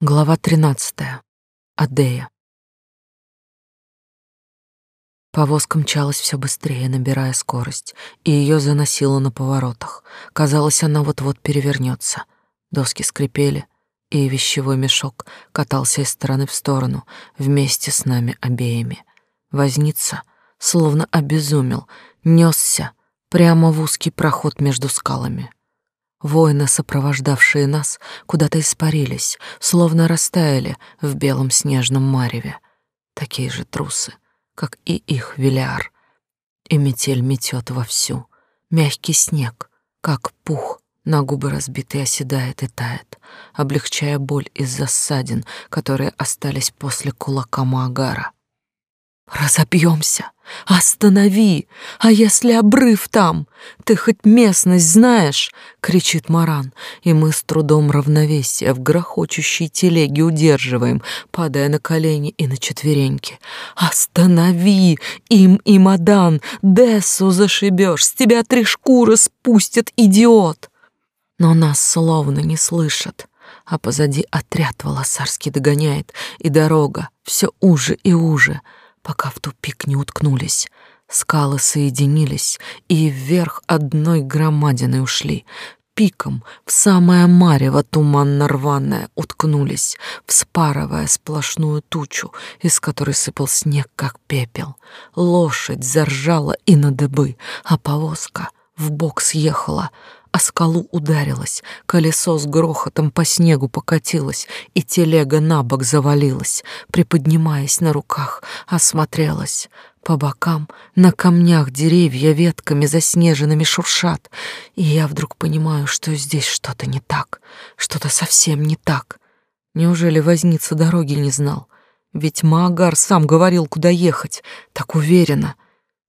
Глава 13. Адея. Повозка мчалась все быстрее, набирая скорость, и ее заносило на поворотах. Казалось, она вот-вот перевернется. Доски скрипели, и вещевой мешок катался из стороны в сторону вместе с нами обеими. Возница, словно обезумел, несся прямо в узкий проход между скалами. Воины, сопровождавшие нас, куда-то испарились, словно растаяли в белом снежном мареве. Такие же трусы, как и их Велиар. И метель метет вовсю. Мягкий снег, как пух, на губы разбитый оседает и тает, облегчая боль из-за ссадин, которые остались после кулака Маагара. Разобьемся. Останови! А если обрыв там? Ты хоть местность знаешь? кричит Маран, и мы с трудом равновесия в грохочущей телеге удерживаем, падая на колени и на четвереньки. Останови! Им и Мадан, Дессу зашибешь, с тебя три шкуры спустят, идиот! Но нас словно не слышат а позади отряд волосарский догоняет, и дорога все уже и уже — пока в тупик не уткнулись. Скалы соединились и вверх одной громадиной ушли. Пиком в самое марево туманно-рваное уткнулись, вспарывая сплошную тучу, из которой сыпал снег, как пепел. Лошадь заржала и на дыбы, а повозка в бок съехала — о скалу ударилась, колесо с грохотом по снегу покатилось, и телега на бок завалилась, приподнимаясь на руках, осмотрелась. По бокам на камнях деревья ветками заснеженными шуршат, и я вдруг понимаю, что здесь что-то не так, что-то совсем не так. Неужели возница дороги не знал? Ведь Маагар сам говорил, куда ехать, так уверенно.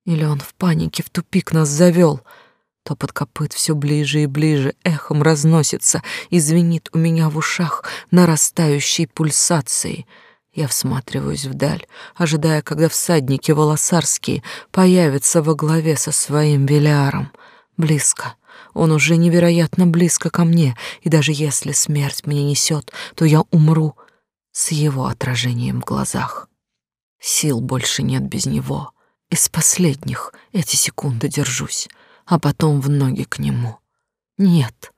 Или он в панике в тупик нас завел — Топот копыт все ближе и ближе эхом разносится и звенит у меня в ушах нарастающей пульсацией. Я всматриваюсь вдаль, ожидая, когда всадники волосарские появятся во главе со своим Велиаром. Близко. Он уже невероятно близко ко мне, и даже если смерть мне несет, то я умру с его отражением в глазах. Сил больше нет без него. Из последних эти секунды держусь а потом в ноги к нему. Нет,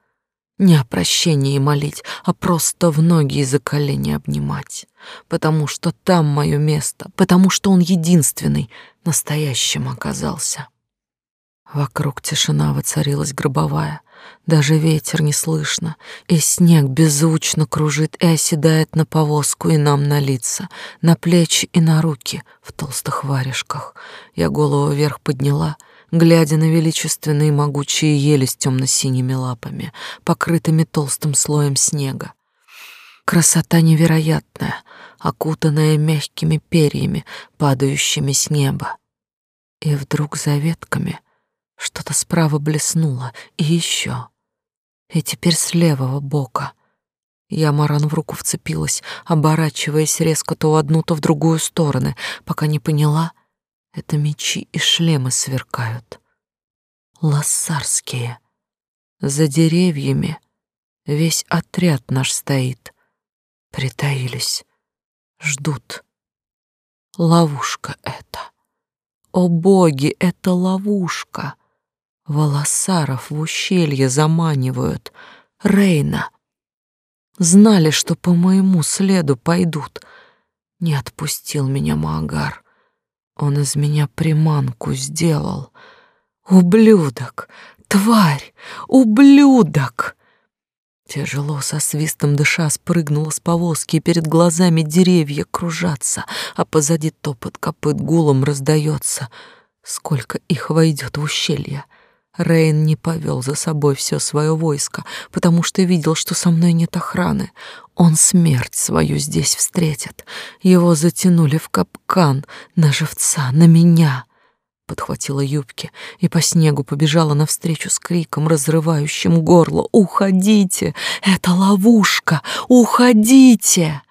не о прощении молить, а просто в ноги и за колени обнимать, потому что там мое место, потому что он единственный настоящим оказался. Вокруг тишина воцарилась гробовая, даже ветер не слышно, и снег беззвучно кружит и оседает на повозку и нам на лица, на плечи и на руки в толстых варежках. Я голову вверх подняла — глядя на величественные могучие ели с темно-синими лапами, покрытыми толстым слоем снега. Красота невероятная, окутанная мягкими перьями, падающими с неба. И вдруг за ветками что-то справа блеснуло, и еще. И теперь с левого бока. Я Маран в руку вцепилась, оборачиваясь резко то в одну, то в другую стороны, пока не поняла — это мечи и шлемы сверкают. Лассарские. За деревьями весь отряд наш стоит. Притаились, ждут. Ловушка это. О боги, это ловушка. Волосаров в ущелье заманивают. Рейна. Знали, что по моему следу пойдут. Не отпустил меня Магар. Он из меня приманку сделал. Ублюдок, тварь, ублюдок! Тяжело со свистом дыша спрыгнула с повозки, и перед глазами деревья кружатся, а позади топот копыт гулом раздается. Сколько их войдет в ущелье? Рейн не повел за собой все свое войско, потому что видел, что со мной нет охраны. Он смерть свою здесь встретит. Его затянули в капкан на живца, на меня. Подхватила юбки и по снегу побежала навстречу с криком, разрывающим горло. «Уходите! Это ловушка! Уходите!»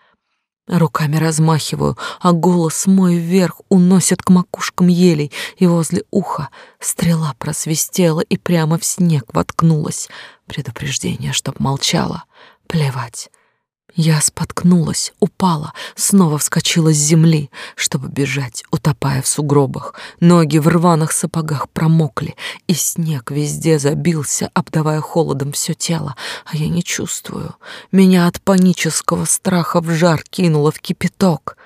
Руками размахиваю, а голос мой вверх уносит к макушкам елей, и возле уха стрела просвистела и прямо в снег воткнулась. Предупреждение, чтоб молчала. Плевать. Я споткнулась, упала, снова вскочила с земли, чтобы бежать, утопая в сугробах. Ноги в рваных сапогах промокли, и снег везде забился, обдавая холодом все тело, а я не чувствую. Меня от панического страха в жар кинуло в кипяток.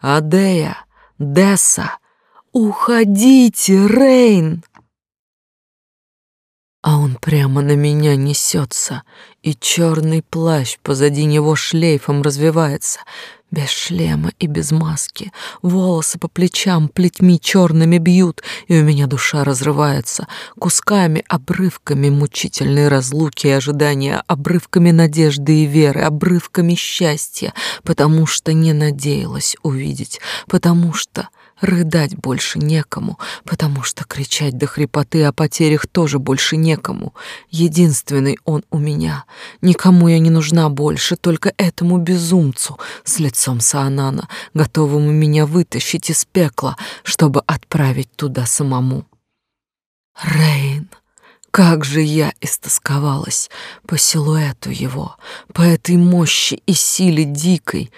«Адея! Десса! Уходите, Рейн!» А он прямо на меня несется, и черный плащ позади него шлейфом развивается, без шлема и без маски. Волосы по плечам плетьми черными бьют, и у меня душа разрывается кусками, обрывками мучительной разлуки и ожидания, обрывками надежды и веры, обрывками счастья, потому что не надеялась увидеть, потому что Рыдать больше некому, потому что кричать до хрипоты о потерях тоже больше некому. Единственный он у меня. Никому я не нужна больше, только этому безумцу с лицом Саанана, готовому меня вытащить из пекла, чтобы отправить туда самому. Рейн, как же я истосковалась по силуэту его, по этой мощи и силе дикой,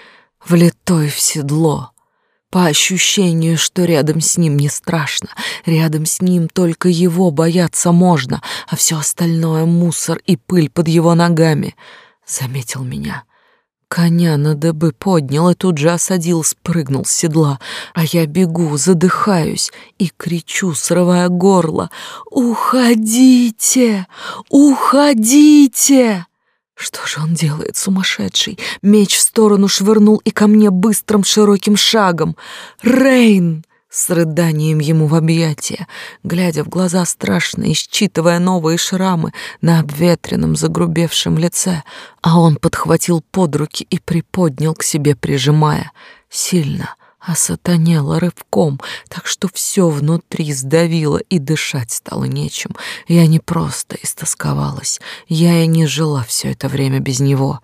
влитой в седло. По ощущению, что рядом с ним не страшно, рядом с ним только его бояться можно, а все остальное — мусор и пыль под его ногами. Заметил меня. Коня на дыбы поднял и тут же осадил, спрыгнул с седла, а я бегу, задыхаюсь и кричу, срывая горло «Уходите! Уходите!» Что же он делает, сумасшедший? Меч в сторону швырнул и ко мне быстрым широким шагом. «Рейн!» С рыданием ему в объятия, глядя в глаза страшно и считывая новые шрамы на обветренном загрубевшем лице, а он подхватил под руки и приподнял к себе, прижимая. Сильно, осатанела рывком, так что все внутри сдавило и дышать стало нечем. Я не просто истосковалась, я и не жила все это время без него.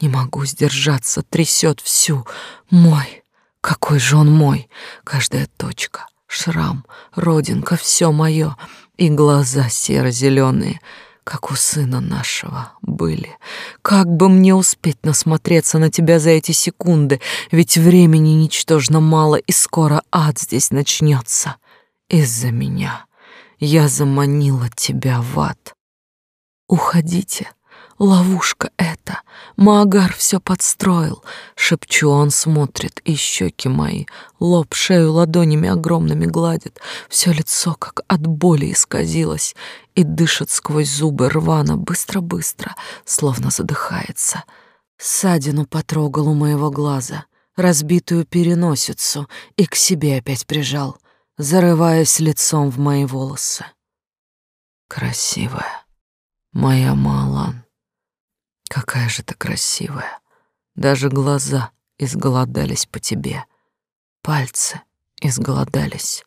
Не могу сдержаться, трясет всю. Мой, какой же он мой, каждая точка, шрам, родинка, все мое, и глаза серо-зеленые — как у сына нашего были. Как бы мне успеть насмотреться на тебя за эти секунды, ведь времени ничтожно мало, и скоро ад здесь начнется. Из-за меня я заманила тебя в ад. Уходите, Ловушка это. Маагар все подстроил. Шепчу, он смотрит, и щеки мои, лоб, шею ладонями огромными гладит. Все лицо как от боли исказилось и дышит сквозь зубы рвано, быстро-быстро, словно задыхается. Садину потрогал у моего глаза, разбитую переносицу, и к себе опять прижал, зарываясь лицом в мои волосы. Красивая, моя Малан. Какая же ты красивая. Даже глаза изголодались по тебе. Пальцы изголодались.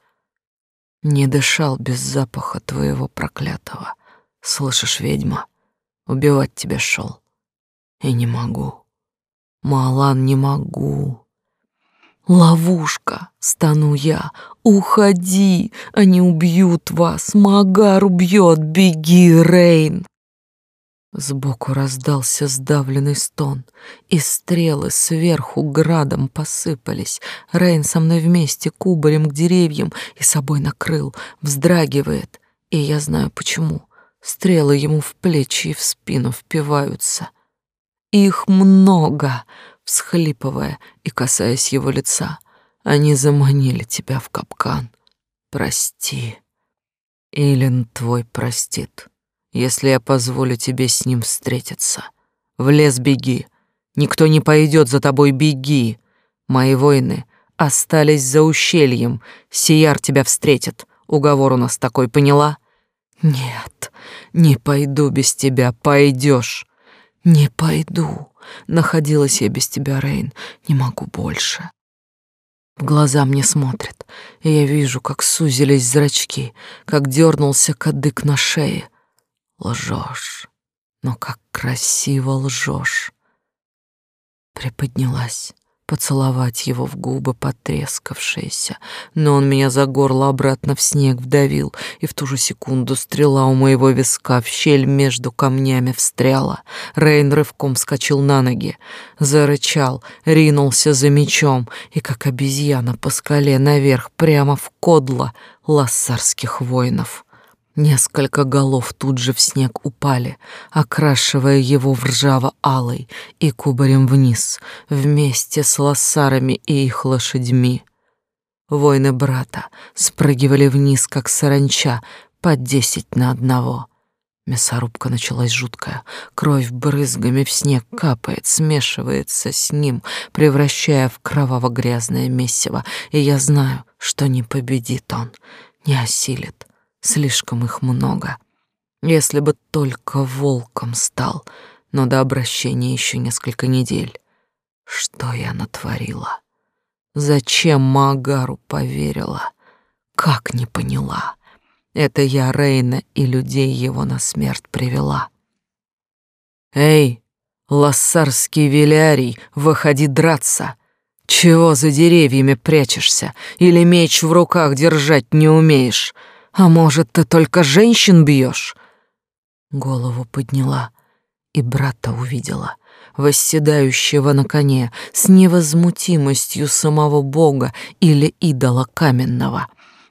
Не дышал без запаха твоего проклятого. Слышишь, ведьма, убивать тебя шел. И не могу. Малан, не могу. Ловушка, стану я. Уходи, они убьют вас. Магар убьет. Беги, Рейн. Сбоку раздался сдавленный стон, и стрелы сверху градом посыпались. Рейн со мной вместе кубарем к деревьям и собой накрыл, вздрагивает, и я знаю почему. Стрелы ему в плечи и в спину впиваются. Их много, всхлипывая и касаясь его лица. Они заманили тебя в капкан. Прости. Илин твой простит если я позволю тебе с ним встретиться. В лес беги. Никто не пойдет за тобой, беги. Мои воины остались за ущельем. Сияр тебя встретит. Уговор у нас такой, поняла? Нет, не пойду без тебя, пойдешь. Не пойду. Находилась я без тебя, Рейн. Не могу больше. В глаза мне смотрит, и я вижу, как сузились зрачки, как дернулся кадык на шее, Лжешь, но как красиво лжешь. Приподнялась, поцеловать его в губы потрескавшиеся, но он меня за горло обратно в снег вдавил, и в ту же секунду стрела у моего виска в щель между камнями встряла. Рейн рывком вскочил на ноги, зарычал, ринулся за мечом и, как обезьяна по скале наверх, прямо в кодло лассарских воинов. Несколько голов тут же в снег упали, окрашивая его в ржаво-алый и кубарем вниз, вместе с лоссарами и их лошадьми. Воины брата спрыгивали вниз, как саранча, по десять на одного. Мясорубка началась жуткая. Кровь брызгами в снег капает, смешивается с ним, превращая в кроваво-грязное месиво. И я знаю, что не победит он, не осилит. Слишком их много. Если бы только волком стал, но до обращения еще несколько недель. Что я натворила? Зачем Магару поверила? Как не поняла? Это я Рейна и людей его на смерть привела. Эй, лассарский велярий, выходи драться. Чего за деревьями прячешься? Или меч в руках держать не умеешь? А может, ты только женщин бьешь? Голову подняла и брата увидела, восседающего на коне с невозмутимостью самого бога или идола каменного.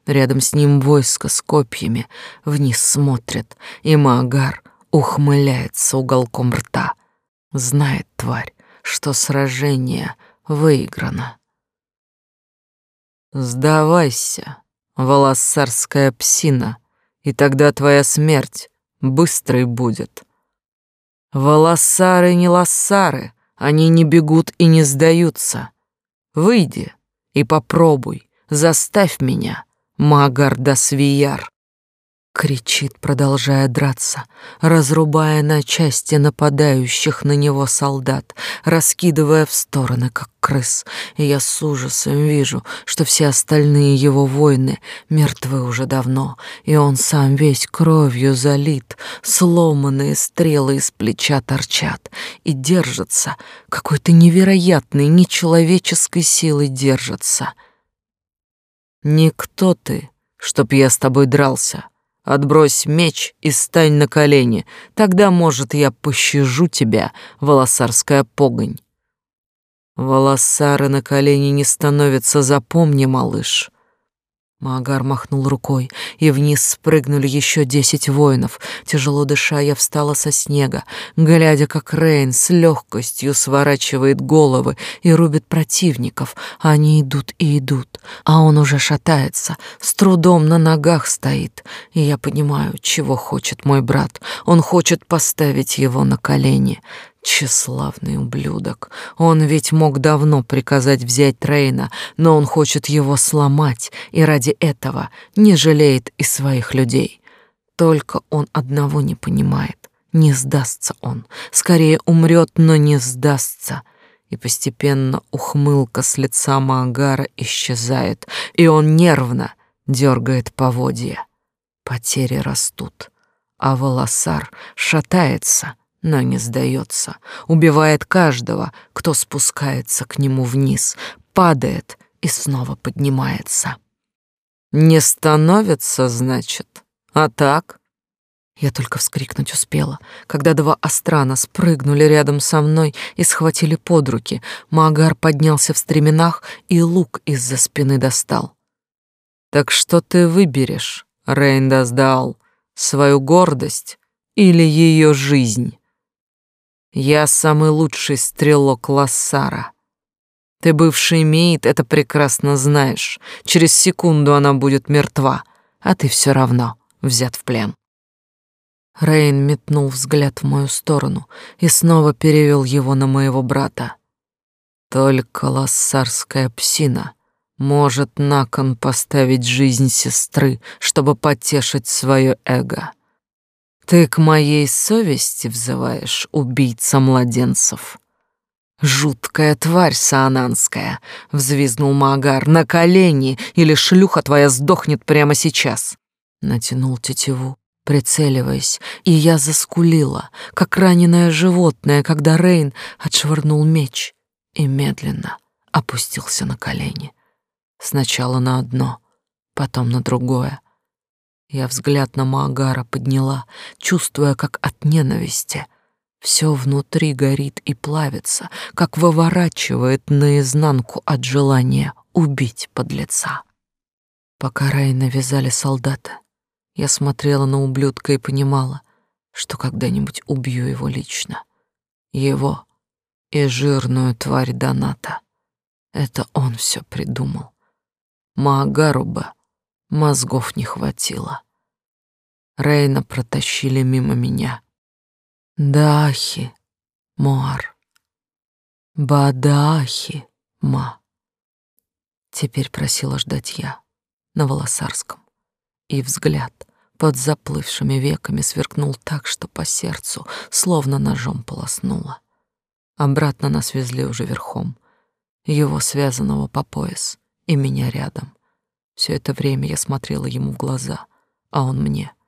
Рядом с ним войско с копьями вниз смотрит, и Маагар ухмыляется уголком рта. Знает тварь, что сражение выиграно. «Сдавайся», волосарская псина, и тогда твоя смерть быстрой будет. Волосары не лоссары, они не бегут и не сдаются. Выйди и попробуй, заставь меня, Магарда Свияр кричит, продолжая драться, разрубая на части нападающих на него солдат, раскидывая в стороны, как крыс. И я с ужасом вижу, что все остальные его воины мертвы уже давно, и он сам весь кровью залит, сломанные стрелы из плеча торчат и держатся, какой-то невероятной, нечеловеческой силой держатся. «Никто ты, чтоб я с тобой дрался», Отбрось меч и стань на колени, тогда, может, я пощажу тебя, волосарская погонь. Волосары на колени не становятся, запомни, малыш. Магар махнул рукой, и вниз спрыгнули еще десять воинов. Тяжело дыша, я встала со снега, глядя, как Рейн с легкостью сворачивает головы и рубит противников. Они идут и идут, а он уже шатается, с трудом на ногах стоит. И я понимаю, чего хочет мой брат. Он хочет поставить его на колени. Тщеславный ублюдок. Он ведь мог давно приказать взять Трейна, но он хочет его сломать, и ради этого не жалеет и своих людей. Только он одного не понимает. Не сдастся он. Скорее умрет, но не сдастся. И постепенно ухмылка с лица Маагара исчезает, и он нервно дергает поводья. Потери растут, а волосар шатается — но не сдается, убивает каждого, кто спускается к нему вниз, падает и снова поднимается. Не становится, значит, а так? Я только вскрикнуть успела, когда два астрана спрыгнули рядом со мной и схватили под руки. Магар поднялся в стременах и лук из-за спины достал. «Так что ты выберешь, Рейндаздал, свою гордость или ее жизнь?» Я самый лучший стрелок Лассара. Ты бывший Мейт, это прекрасно знаешь. Через секунду она будет мертва, а ты все равно взят в плен. Рейн метнул взгляд в мою сторону и снова перевел его на моего брата. Только лассарская псина может на кон поставить жизнь сестры, чтобы потешить свое эго. Ты к моей совести взываешь, убийца младенцев. Жуткая тварь саананская, взвизгнул Магар, на колени, или шлюха твоя сдохнет прямо сейчас. Натянул тетиву, прицеливаясь, и я заскулила, как раненое животное, когда Рейн отшвырнул меч и медленно опустился на колени. Сначала на одно, потом на другое. Я взгляд на Маагара подняла, чувствуя, как от ненависти все внутри горит и плавится, как выворачивает наизнанку от желания убить подлеца. Пока Рейна вязали солдаты, я смотрела на ублюдка и понимала, что когда-нибудь убью его лично. Его и жирную тварь Доната. Это он все придумал. Маагару бы мозгов не хватило. Рейна протащили мимо меня. Дахи, Муар. Бадахи, Ма. Теперь просила ждать я на Волосарском. И взгляд под заплывшими веками сверкнул так, что по сердцу словно ножом полоснуло. Обратно нас везли уже верхом, его связанного по пояс, и меня рядом. Все это время я смотрела ему в глаза, а он мне —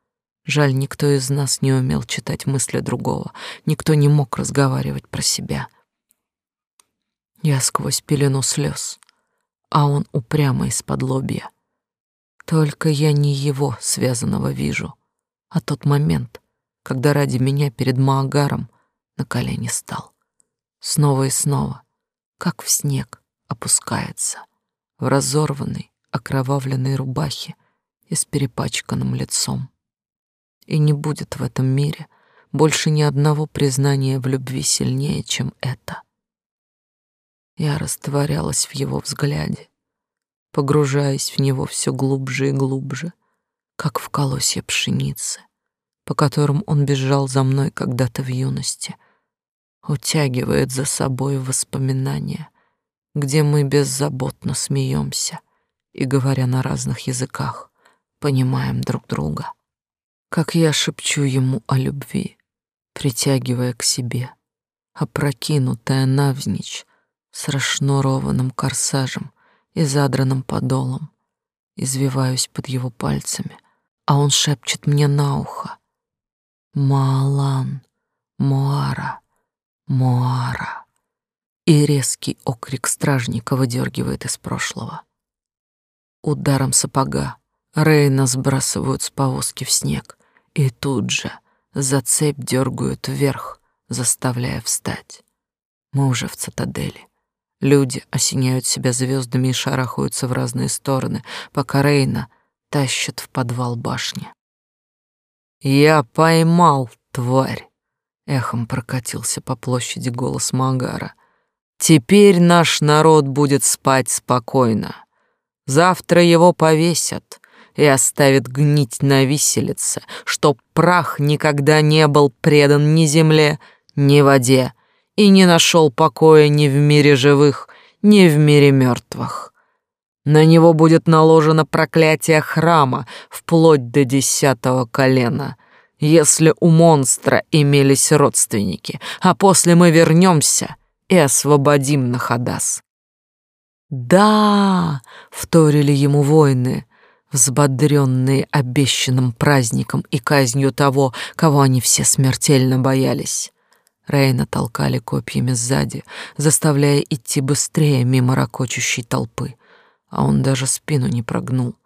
Жаль, никто из нас не умел читать мысли другого, никто не мог разговаривать про себя. Я сквозь пелену слез, а он упрямо из-под лобья. Только я не его связанного вижу, а тот момент, когда ради меня перед Маагаром на колени стал. Снова и снова, как в снег, опускается в разорванной, окровавленной рубахе и с перепачканным лицом и не будет в этом мире больше ни одного признания в любви сильнее, чем это. Я растворялась в его взгляде, погружаясь в него все глубже и глубже, как в колосье пшеницы, по которым он бежал за мной когда-то в юности, утягивает за собой воспоминания, где мы беззаботно смеемся и, говоря на разных языках, понимаем друг друга как я шепчу ему о любви, притягивая к себе, опрокинутая навзничь с расшнурованным корсажем и задранным подолом, извиваюсь под его пальцами, а он шепчет мне на ухо «Маалан, Моара, Моара» и резкий окрик стражника выдергивает из прошлого. Ударом сапога Рейна сбрасывают с повозки в снег и тут же за цепь дергают вверх, заставляя встать. Мы уже в цитадели. Люди осеняют себя звездами и шарахаются в разные стороны, пока Рейна тащат в подвал башни. «Я поймал, тварь!» — эхом прокатился по площади голос Магара. «Теперь наш народ будет спать спокойно. Завтра его повесят, и оставит гнить на виселице, чтоб прах никогда не был предан ни земле, ни воде, и не нашел покоя ни в мире живых, ни в мире мертвых. На него будет наложено проклятие храма вплоть до десятого колена, если у монстра имелись родственники, а после мы вернемся и освободим Нахадас. «Да!» — вторили ему воины, взбодренные обещанным праздником и казнью того, кого они все смертельно боялись. Рейна толкали копьями сзади, заставляя идти быстрее мимо ракочущей толпы, а он даже спину не прогнул.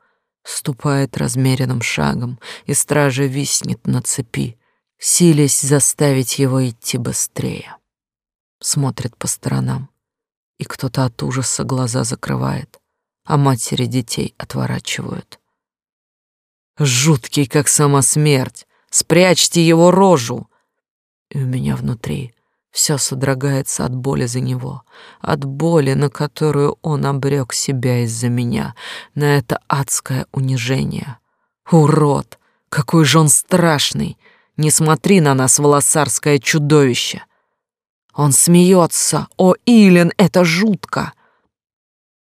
Ступает размеренным шагом, и стража виснет на цепи, силясь заставить его идти быстрее. Смотрит по сторонам, и кто-то от ужаса глаза закрывает, а матери детей отворачивают. Жуткий, как сама смерть. Спрячьте его рожу. И у меня внутри все содрогается от боли за него, от боли, на которую он обрек себя из-за меня, на это адское унижение. Урод! Какой же он страшный! Не смотри на нас, волосарское чудовище! Он смеется. О, Илен, это жутко!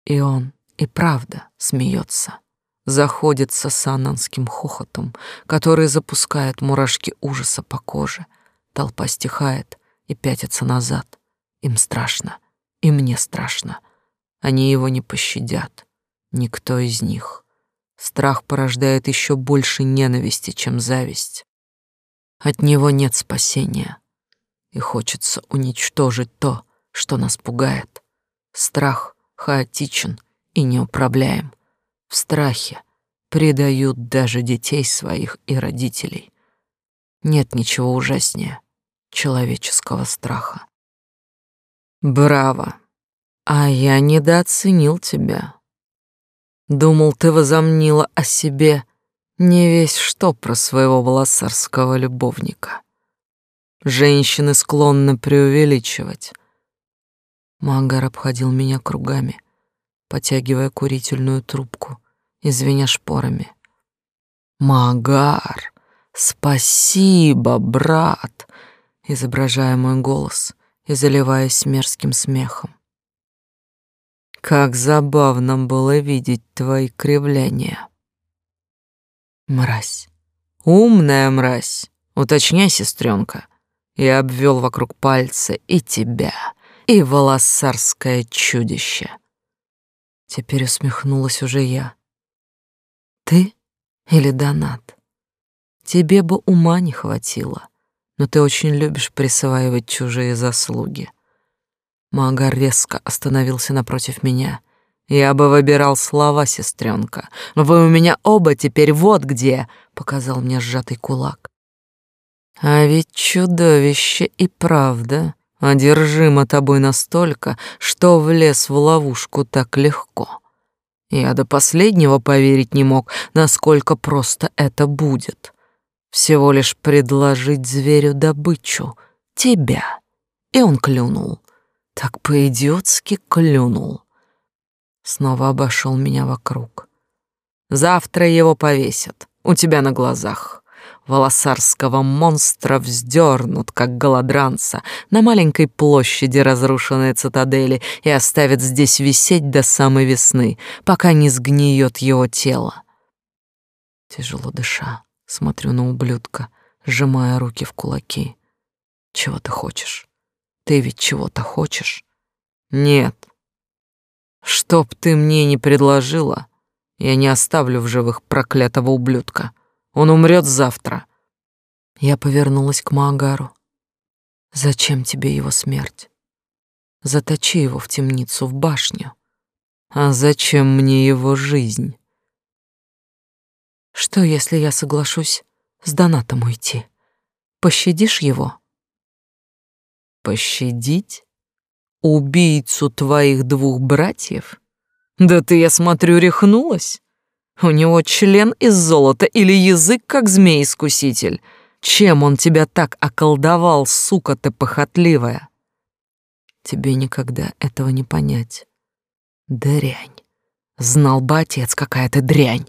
И он и правда смеется заходится с ананским хохотом, который запускает мурашки ужаса по коже. Толпа стихает и пятится назад. Им страшно, и мне страшно. Они его не пощадят, никто из них. Страх порождает еще больше ненависти, чем зависть. От него нет спасения, и хочется уничтожить то, что нас пугает. Страх хаотичен и неуправляем. В страхе предают даже детей своих и родителей. Нет ничего ужаснее человеческого страха. Браво! А я недооценил тебя. Думал, ты возомнила о себе не весь что про своего волосарского любовника. Женщины склонны преувеличивать. Магар обходил меня кругами, потягивая курительную трубку и звеня шпорами. «Магар, спасибо, брат!» изображая мой голос и заливаясь мерзким смехом. Как забавно было видеть твои кривляния. Мразь. Умная мразь. Уточняй, сестренка. Я обвел вокруг пальца и тебя, и волосарское чудище. Теперь усмехнулась уже я. Ты или Донат? Тебе бы ума не хватило, но ты очень любишь присваивать чужие заслуги. Магар резко остановился напротив меня я бы выбирал слова, сестренка. Вы у меня оба теперь вот где, показал мне сжатый кулак. А ведь чудовище и правда одержимо тобой настолько, что влез в ловушку так легко. Я до последнего поверить не мог, насколько просто это будет. Всего лишь предложить зверю добычу, тебя. И он клюнул. Так по-идиотски клюнул снова обошел меня вокруг. Завтра его повесят у тебя на глазах. Волосарского монстра вздернут, как голодранца, на маленькой площади разрушенной цитадели и оставят здесь висеть до самой весны, пока не сгниет его тело. Тяжело дыша, смотрю на ублюдка, сжимая руки в кулаки. Чего ты хочешь? Ты ведь чего-то хочешь? Нет, Чтоб ты мне не предложила, я не оставлю в живых проклятого ублюдка. Он умрет завтра. Я повернулась к Маагару. Зачем тебе его смерть? Заточи его в темницу, в башню. А зачем мне его жизнь? Что, если я соглашусь с донатом уйти? Пощадишь его? Пощадить? убийцу твоих двух братьев? Да ты, я смотрю, рехнулась. У него член из золота или язык, как змей-искуситель. Чем он тебя так околдовал, сука ты похотливая? Тебе никогда этого не понять. Дрянь. Знал бы отец, какая ты дрянь.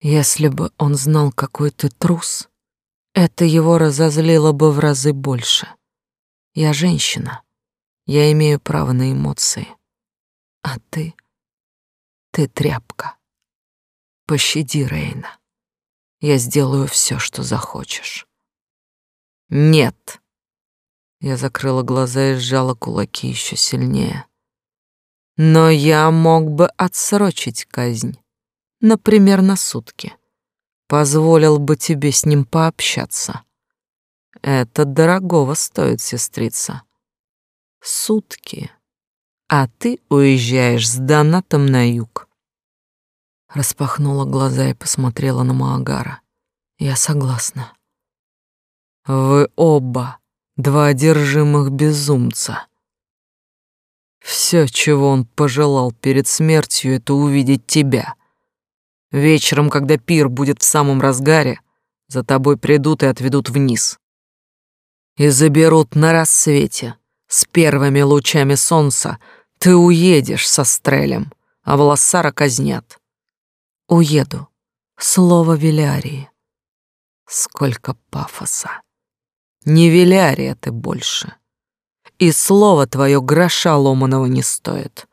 Если бы он знал, какой ты трус, это его разозлило бы в разы больше. Я женщина. Я имею право на эмоции. А ты... Ты тряпка. Пощади, Рейна. Я сделаю все, что захочешь. Нет. Я закрыла глаза и сжала кулаки еще сильнее. Но я мог бы отсрочить казнь. Например, на сутки. Позволил бы тебе с ним пообщаться. Это дорогого стоит, сестрица сутки, а ты уезжаешь с донатом на юг. Распахнула глаза и посмотрела на Маагара. Я согласна. Вы оба два одержимых безумца. Все, чего он пожелал перед смертью, это увидеть тебя. Вечером, когда пир будет в самом разгаре, за тобой придут и отведут вниз. И заберут на рассвете, с первыми лучами солнца ты уедешь со стрелем, а Волосара казнят. Уеду. Слово Велярии. Сколько пафоса. Не Велярия ты больше. И слово твое гроша ломаного не стоит.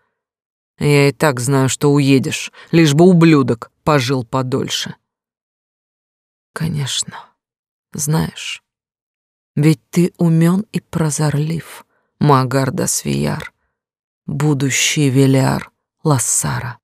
Я и так знаю, что уедешь, лишь бы ублюдок пожил подольше. Конечно, знаешь, ведь ты умен и прозорлив. Магарда Свияр, будущий Велиар Лассара.